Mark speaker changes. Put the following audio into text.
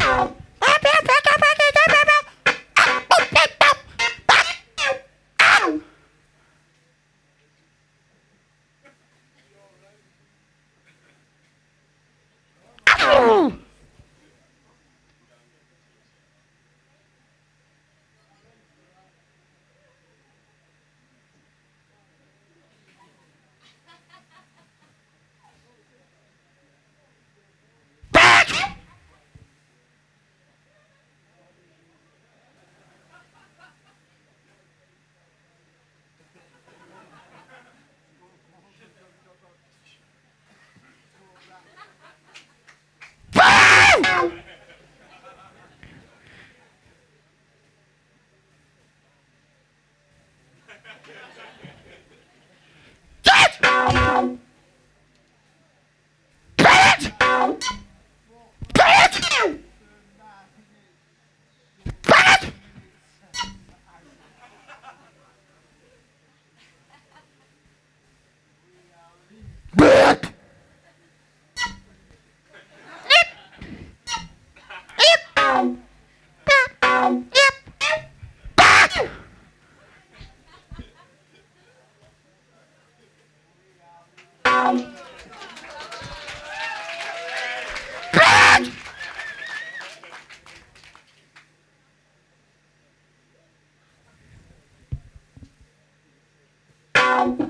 Speaker 1: Ow. out. Bye.